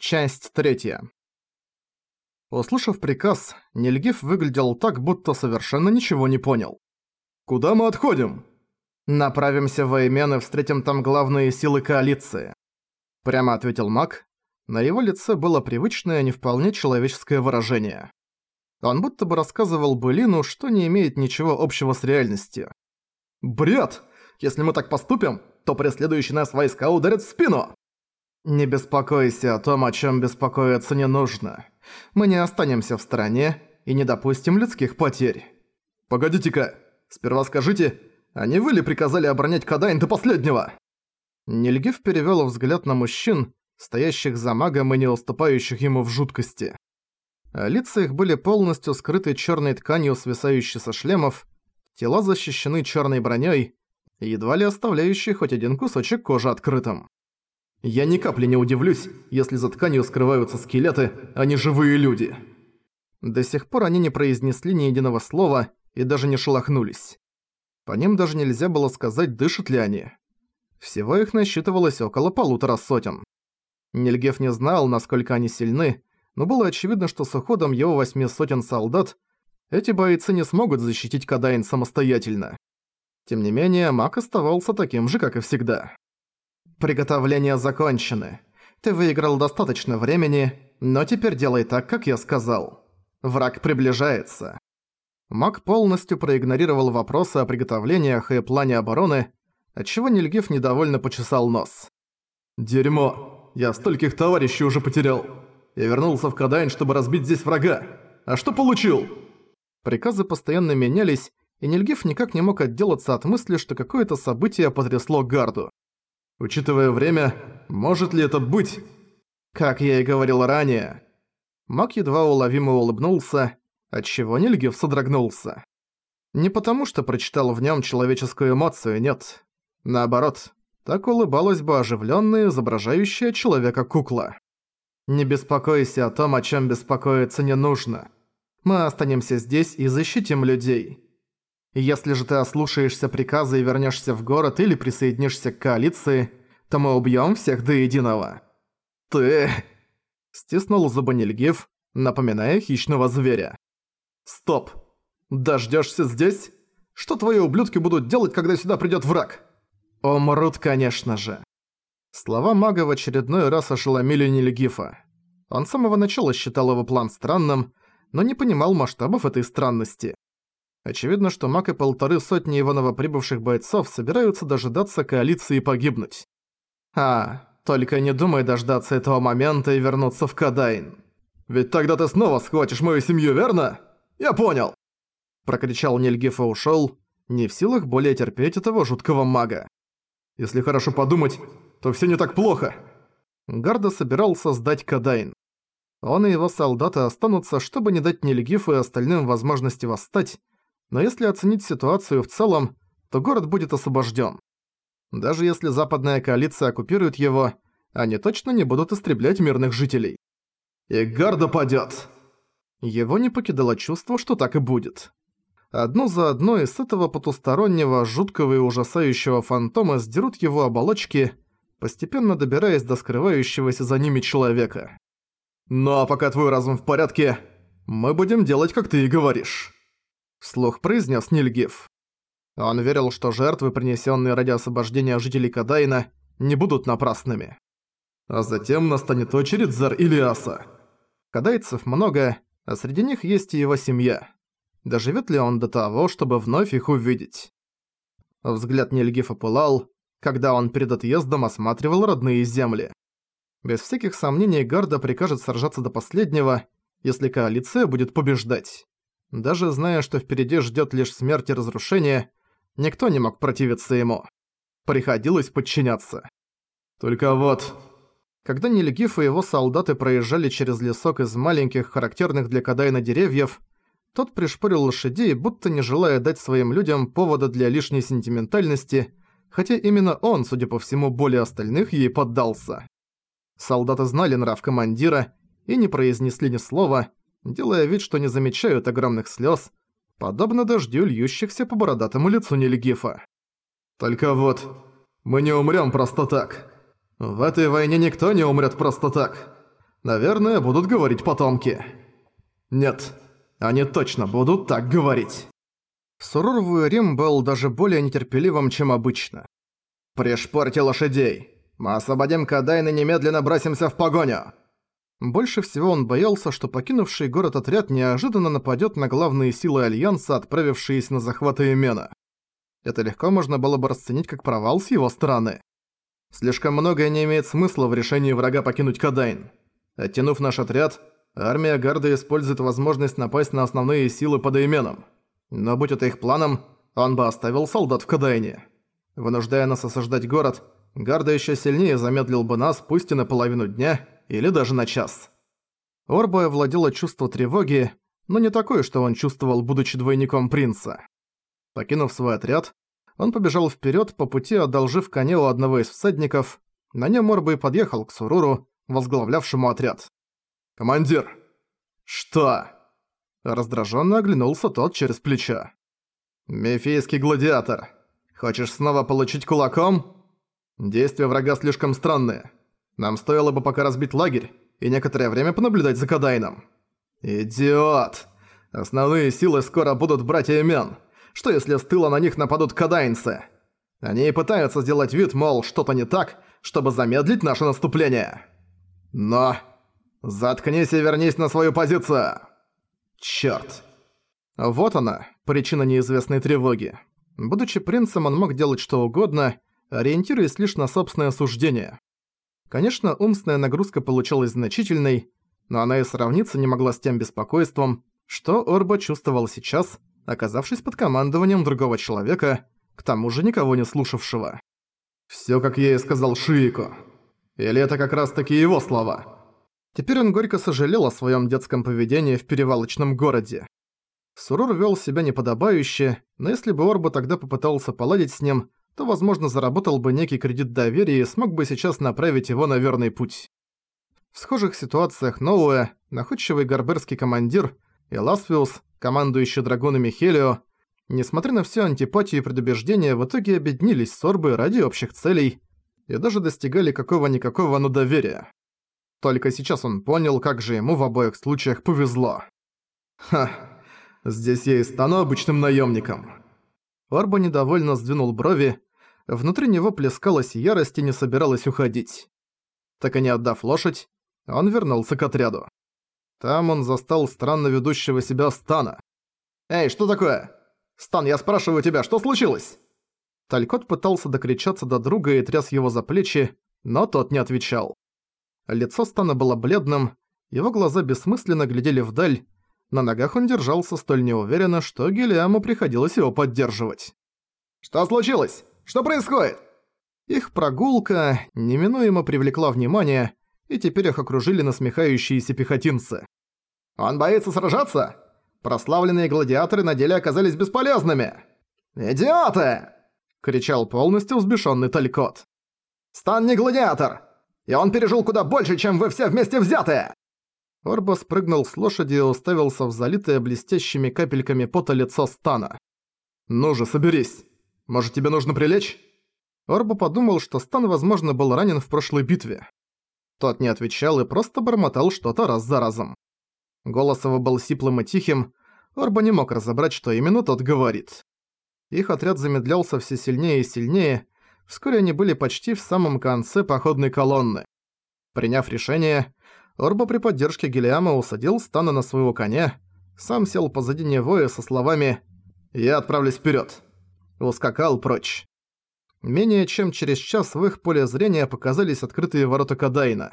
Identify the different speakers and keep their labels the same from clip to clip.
Speaker 1: Часть третья. Услышав приказ, Нильгиф выглядел так, будто совершенно ничего не понял.
Speaker 2: «Куда мы отходим?»
Speaker 1: «Направимся в Эймен и встретим там главные силы коалиции», — прямо ответил маг. На его лице было привычное, не вполне человеческое выражение. Он будто бы рассказывал Былину, что не имеет ничего общего с реальностью.
Speaker 2: «Бред! Если мы так поступим, то преследующие нас войска ударят в спину!»
Speaker 1: «Не беспокойся о том, о чем беспокоиться не нужно. Мы не останемся в стороне и не допустим людских потерь».
Speaker 2: «Погодите-ка, сперва скажите, а не вы ли приказали оборонять Кадайн до последнего?»
Speaker 1: Нильгиф перевёл взгляд на мужчин, стоящих за магом и не уступающих ему в жуткости. А лица их были полностью скрыты чёрной тканью, свисающей со шлемов, тела защищены чёрной бронёй, едва ли оставляющей хоть один кусочек кожи открытым.
Speaker 2: Я ни капли не удивлюсь, если за тканью скрываются скелеты, а не живые люди.
Speaker 1: До сих пор они не произнесли ни единого слова и даже не шелохнулись. По ним даже нельзя было сказать, дышат ли они. Всего их насчитывалось около полутора сотен. Нильгеф не знал, насколько они сильны, но было очевидно, что с уходом его восьми сотен солдат эти бойцы не смогут защитить Кадайн самостоятельно. Тем не менее, маг оставался таким же, как и всегда. «Приготовления закончены. Ты выиграл достаточно времени, но теперь делай так, как я сказал. Враг приближается». Маг полностью проигнорировал вопросы о приготовлениях и плане обороны, отчего Нильгиф недовольно почесал нос.
Speaker 2: «Дерьмо! Я стольких товарищей уже потерял. Я вернулся в Кадайн, чтобы разбить здесь врага. А что получил?»
Speaker 1: Приказы постоянно менялись, и Нильгиф никак не мог отделаться от мысли, что какое-то событие потрясло Гарду.
Speaker 2: Учитывая время, может ли это быть?
Speaker 1: Как я и говорил ранее. Мак едва уловимо улыбнулся, отчего Нильгев содрогнулся. Не потому, что прочитал в нем человеческую эмоцию, нет. Наоборот, так улыбалась бы оживленная, изображающая человека кукла. Не беспокойся о том, о чем беспокоиться не нужно. Мы останемся здесь и защитим людей. Если же ты ослушаешься приказа и вернешься в город или присоединишься к коалиции, то мы убьем всех до единого».
Speaker 2: «Ты...»
Speaker 1: Стиснул зубы Нильгиф, напоминая хищного зверя.
Speaker 2: «Стоп! Дождешься здесь? Что твои ублюдки будут делать, когда сюда придет враг?»
Speaker 1: «Умрут, конечно же». Слова мага в очередной раз ошеломили Нильгифа. Он с самого начала считал его план странным, но не понимал масштабов этой странности. Очевидно, что маг и полторы сотни его новоприбывших бойцов собираются дожидаться коалиции и погибнуть. А, только не думай дождаться этого момента и вернуться в Кадайн.
Speaker 2: Ведь тогда ты снова схватишь мою семью, верно? Я понял!»
Speaker 1: Прокричал Нильгиф и ушёл, не в силах более терпеть этого жуткого мага.
Speaker 2: «Если хорошо подумать, то всё не так плохо!»
Speaker 1: Гарда собирался сдать Кадайн. Он и его солдаты останутся, чтобы не дать Нильгифу и остальным возможности восстать, но если оценить ситуацию в целом, то город будет освобожден. Даже если западная коалиция оккупирует его, они точно не будут истреблять мирных жителей.
Speaker 2: И гарда падёт.
Speaker 1: Его не покидало чувство, что так и будет. Одно за одной из этого потустороннего, жуткого и ужасающего фантома сдерут его оболочки, постепенно добираясь до скрывающегося за ними человека.
Speaker 2: «Ну а пока твой разум в порядке, мы будем делать, как ты и говоришь».
Speaker 1: Вслух произнес Нильгиф. Он верил, что жертвы, принесенные ради освобождения жителей Кадайна, не будут напрасными.
Speaker 2: А затем настанет очередь Зар Илиаса.
Speaker 1: Кадайцев много, а среди них есть и его семья. Доживет ли он до того, чтобы вновь их увидеть? Взгляд Нильгифа пылал, когда он перед отъездом осматривал родные земли. Без всяких сомнений Гарда прикажет сражаться до последнего, если коалиция будет побеждать. Даже зная, что впереди ждет лишь смерть и разрушение, никто не мог противиться ему. Приходилось подчиняться.
Speaker 2: Только вот...
Speaker 1: Когда Нильгиф и его солдаты проезжали через лесок из маленьких, характерных для Кадайна деревьев, тот пришпорил лошадей, будто не желая дать своим людям повода для лишней сентиментальности, хотя именно он, судя по всему, более остальных ей поддался. Солдаты знали нрав командира и не произнесли ни слова, делая вид, что не замечают огромных слез, подобно дождю, льющихся по бородатому лицу Нильгифа.
Speaker 2: «Только вот, мы не умрем просто так. В этой войне никто не умрет просто так. Наверное, будут говорить потомки. Нет, они точно будут так говорить.
Speaker 1: Суровый Рим был даже более нетерпеливым, чем обычно.
Speaker 2: «Пришпорьте лошадей! Мы освободим Кадайн и немедленно бросимся в погоню!»
Speaker 1: Больше всего он боялся, что покинувший город отряд неожиданно нападет на главные силы Альянса, отправившиеся на захват Иемена. Это легко можно было бы расценить как провал с его стороны. Слишком многое не имеет смысла в решении врага покинуть Кадайн. Оттянув наш отряд, армия Гарда использует возможность напасть на основные силы под Иеменом. Но будь это их планом, он бы оставил солдат в Кадайне. Вынуждая нас осаждать город, Гарда еще сильнее замедлил бы нас, пусть и на половину дня, или даже на час. Орбо владело чувство тревоги, но не такое, что он чувствовал, будучи двойником принца. Покинув свой отряд, он побежал вперед, по пути одолжив коне у одного из всадников. На нем Орбо и подъехал к Суруру, возглавлявшему отряд.
Speaker 2: «Командир!» «Что?»
Speaker 1: Раздраженно оглянулся тот через плечо.
Speaker 2: «Мефийский гладиатор. Хочешь снова получить кулаком? Действия врага слишком странные. Нам стоило бы пока разбить лагерь и некоторое время понаблюдать за Кадайном. Идиот! Основные силы скоро будут братья имен. Что если с тыла на них нападут кадайнцы? Они и пытаются сделать вид, мол, что-то не так, чтобы замедлить наше наступление. Но... Заткнись и вернись на свою позицию! Чёрт.
Speaker 1: Вот она, причина неизвестной тревоги. Будучи принцем, он мог делать что угодно, ориентируясь лишь на собственное суждение. Конечно, умственная нагрузка получалась значительной, но она и сравниться не могла с тем беспокойством, что Орба чувствовал сейчас, оказавшись под командованием другого человека, к тому же никого не слушавшего.
Speaker 2: «Всё, как я и сказал Шиико. Или это как раз-таки его слова?»
Speaker 1: Теперь он горько сожалел о своём детском поведении в перевалочном городе. Сурур вел себя неподобающе, но если бы Орба тогда попытался поладить с ним, то, возможно, заработал бы некий кредит доверия и смог бы сейчас направить его на верный путь. В схожих ситуациях Ноуэ, находчивый гарберский командир, и Ласфиус, командующий драгунами Хелио, несмотря на всю антипатию и предубеждение, в итоге объединились с Орбой ради общих целей и даже достигали какого-никакого, но доверия. Только сейчас он понял, как же ему в обоих случаях повезло.
Speaker 2: «Ха, здесь я и стану обычным наемником.
Speaker 1: Орба недовольно сдвинул брови, внутри него плескалась ярость и не собиралась уходить. Так и не отдав лошадь, он вернулся к отряду. Там он застал странно ведущего себя Стана.
Speaker 2: «Эй, что такое? Стан, я спрашиваю тебя, что случилось?»
Speaker 1: Талькот пытался докричаться до друга и тряс его за плечи, но тот не отвечал. Лицо Стана было бледным, его глаза бессмысленно глядели вдаль, на ногах он держался столь неуверенно, что Гелиаму приходилось его поддерживать.
Speaker 2: «Что случилось? Что происходит?»
Speaker 1: Их прогулка неминуемо привлекла внимание, и теперь их окружили насмехающиеся пехотинцы.
Speaker 2: «Он боится сражаться? Прославленные гладиаторы на деле оказались бесполезными! Идиоты!» — кричал полностью взбешенный Талькот. «Стан не гладиатор! И он пережил куда больше, чем вы все вместе взятые!»
Speaker 1: Орбо спрыгнул с лошади и уставился в залитое блестящими капельками пота лицо Стана.
Speaker 2: «Ну же, соберись! Может, тебе нужно прилечь?»
Speaker 1: Орбо подумал, что Стан, возможно, был ранен в прошлой битве. Тот не отвечал и просто бормотал что-то раз за разом. Голос его был сиплым и тихим, Орбо не мог разобрать, что именно тот говорит. Их отряд замедлялся все сильнее и сильнее, вскоре они были почти в самом конце походной колонны. Приняв решение, Орба при поддержке Гелиама усадил Стана на своего коня, сам сел позади него и со словами «Я отправлюсь вперед. Ускакал прочь. Менее чем через час в их поле зрения показались открытые ворота Кадайна.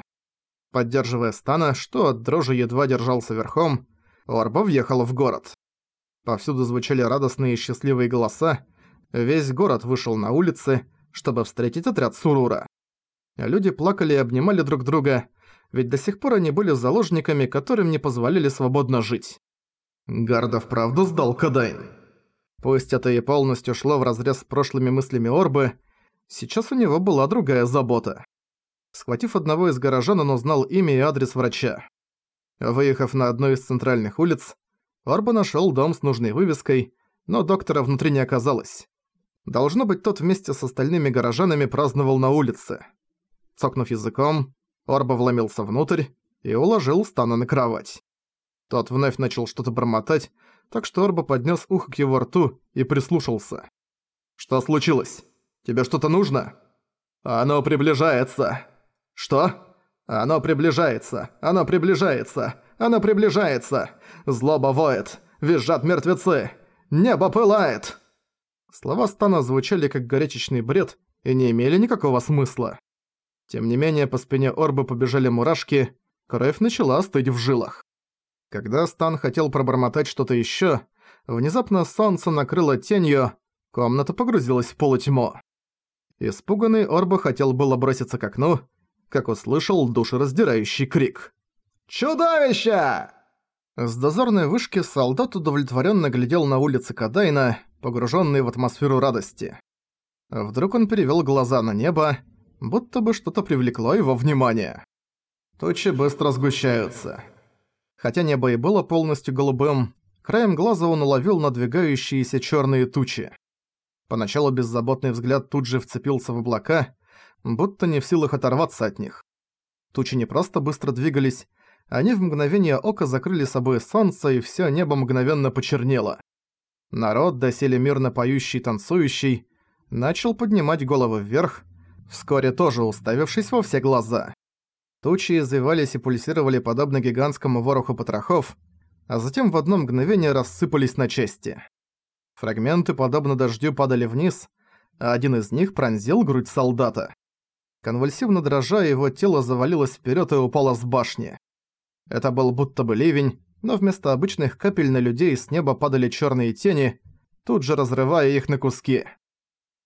Speaker 1: Поддерживая Стана, что от дрожи едва держался верхом, Орба въехал в город. Повсюду звучали радостные и счастливые голоса, весь город вышел на улицы, чтобы встретить отряд Сурура. Люди плакали и обнимали друг друга, ведь до сих пор они были заложниками, которым не позволяли свободно жить.
Speaker 2: Гардов правду сдал Кадайн.
Speaker 1: Пусть это и полностью шло вразрез с прошлыми мыслями Орбы, сейчас у него была другая забота. Схватив одного из горожан, он узнал имя и адрес врача. Выехав на одну из центральных улиц, Орба нашёл дом с нужной вывеской, но доктора внутри не оказалось. Должно быть, тот вместе с остальными горожанами праздновал на улице. Цокнув языком, Орба вломился внутрь и уложил Стана на кровать. Тот вновь начал что-то бормотать, так что Орба поднес ухо к его рту и прислушался. «Что случилось? Тебе что-то нужно?» «Оно приближается!» «Что?» «Оно приближается! Оно приближается! Оно приближается! Злоба воет! Визжат мертвецы! Небо пылает!» Слова Стана звучали как горячечный бред и не имели никакого смысла. Тем не менее, по спине Орбы побежали мурашки, кровь начала стыть в жилах. Когда Стан хотел пробормотать что-то ещё, внезапно солнце накрыло тенью, комната погрузилась в полутьму. Испуганный Орба хотел было броситься к окну, как услышал душераздирающий крик. «Чудовище!» С дозорной вышки солдат удовлетворенно глядел на улицы Кадайна, погруженный в атмосферу радости. Вдруг он перевел глаза на небо, будто бы что-то привлекло его внимание. Тучи быстро сгущаются. Хотя небо и было полностью голубым, краем глаза он уловил надвигающиеся черные тучи. Поначалу беззаботный взгляд тут же вцепился в облака, будто не в силах оторваться от них. Тучи не просто быстро двигались, они в мгновение ока закрыли собой солнце, и все небо мгновенно почернело. Народ, доселе мирно поющий и танцующий, начал поднимать головы вверх, вскоре тоже уставившись во все глаза. Тучи извивались и пульсировали подобно гигантскому вороху потрохов, а затем в одно мгновение рассыпались на части. Фрагменты, подобно дождю, падали вниз, а один из них пронзил грудь солдата. Конвульсивно дрожа, его тело завалилось вперед и упало с башни. Это был будто бы ливень, но вместо обычных капель на людей с неба падали черные тени, тут же разрывая их на куски.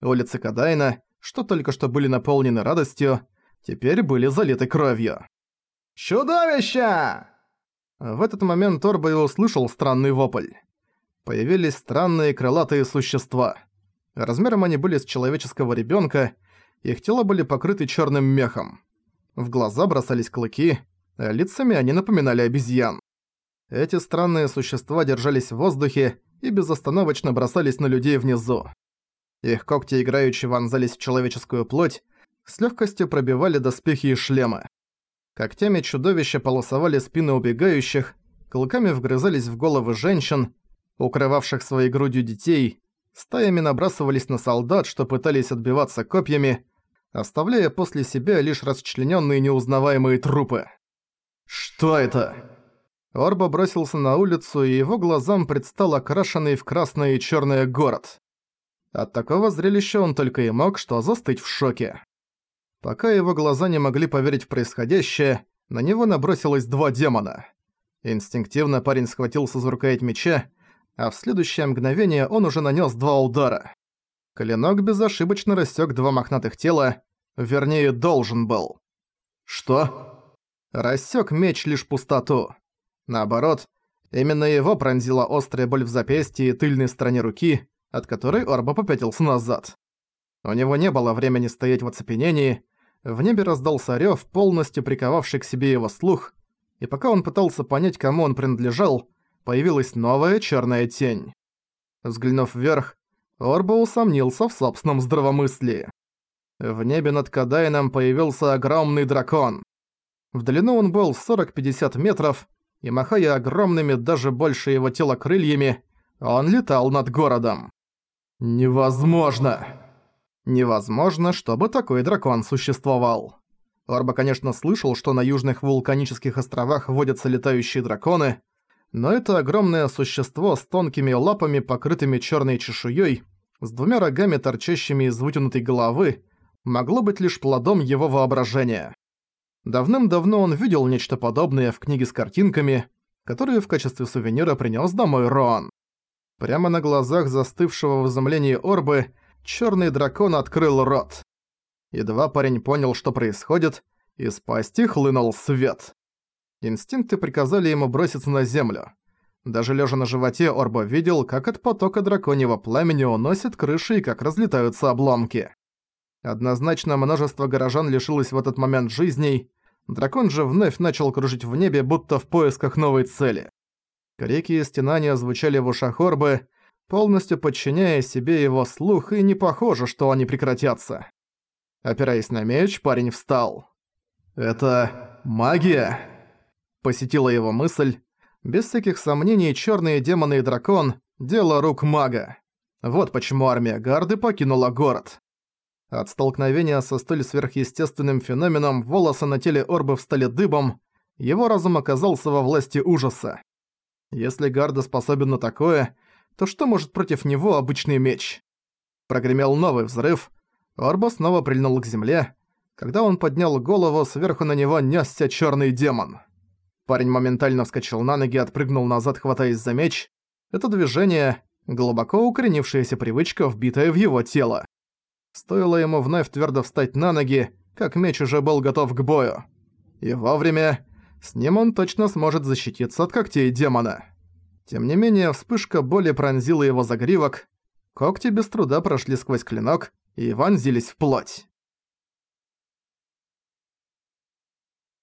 Speaker 1: Улицы Кадайна, что только что были наполнены радостью, теперь были залиты кровью. «Чудовище!» В этот момент Торба и услышал странный вопль. Появились странные крылатые существа. Размером они были с человеческого ребенка, их тела были покрыты черным мехом. В глаза бросались клыки, а лицами они напоминали обезьян. Эти странные существа держались в воздухе и безостановочно бросались на людей внизу. Их когти играючи вонзались в человеческую плоть, с легкостью пробивали доспехи и шлемы. Когтями чудовища полосовали спины убегающих, клыками вгрызались в головы женщин, укрывавших своей грудью детей, стаями набрасывались на солдат, что пытались отбиваться копьями, оставляя после себя лишь расчлененные неузнаваемые трупы. «Что это?» Орба бросился на улицу, и его глазам предстал окрашенный в красное и черное город. От такого зрелища он только и мог что застыть в шоке. Пока его глаза не могли поверить в происходящее, на него набросилось два демона. Инстинктивно парень схватился за рукоять меча, а в следующее мгновение он уже нанес два удара. Клинок безошибочно рассек два мохнатых тела, вернее, должен был. Что? Рассек меч лишь пустоту. Наоборот, именно его пронзила острая боль в запястье и тыльной стороне руки, от которой Орба попятился назад. У него не было времени стоять в оцепенении, в небе раздался рёв, полностью приковавший к себе его слух, и пока он пытался понять, кому он принадлежал, появилась новая черная тень. Взглянув вверх, Орба усомнился в собственном здравомыслии. В небе над Кадайном появился огромный дракон. В длину он был 40-50 метров, и махая огромными даже больше его тела крыльями, он летал над городом. Невозможно! Невозможно, чтобы такой дракон существовал. Орба, конечно, слышал, что на южных вулканических островах водятся летающие драконы, но это огромное существо с тонкими лапами, покрытыми черной чешуей, с двумя рогами, торчащими из вытянутой головы, могло быть лишь плодом его воображения. Давным-давно он видел нечто подобное в книге с картинками, которую в качестве сувенира принес домой Роан. Прямо на глазах застывшего в изумлении Орбы черный дракон открыл рот. Едва парень понял, что происходит, из пасти хлынул свет. Инстинкты приказали ему броситься на землю. Даже лежа на животе, Орбо видел, как от потока драконьего пламени уносит крыши и как разлетаются обломки. Однозначно множество горожан лишилось в этот момент жизней, дракон же вновь начал кружить в небе, будто в поисках новой цели. Крики и стенания звучали в ушах Орбы, полностью подчиняя себе его слух, и не похоже, что они прекратятся. Опираясь на меч, парень встал. «Это магия?» Посетила его мысль. Без всяких сомнений, черные демоны и дракон – дело рук мага. Вот почему армия Гарды покинула город. От столкновения со столь сверхъестественным феноменом волосы на теле Орбы встали дыбом, его разум оказался во власти ужаса. Если Гарда способен на такое, то что может против него обычный меч? Прогремел новый взрыв, Орба снова прильнул к земле. Когда он поднял голову, сверху на него нёсся чёрный демон. Парень моментально вскочил на ноги отпрыгнул назад, хватаясь за меч. Это движение – глубоко укоренившаяся привычка, вбитая в его тело. Стоило ему вновь твердо встать на ноги, как меч уже был готов к бою. И вовремя с ним он точно сможет защититься от когтей демона. Тем не менее, вспышка боли пронзила его загривок, когти без труда прошли сквозь клинок и вонзились в плоть.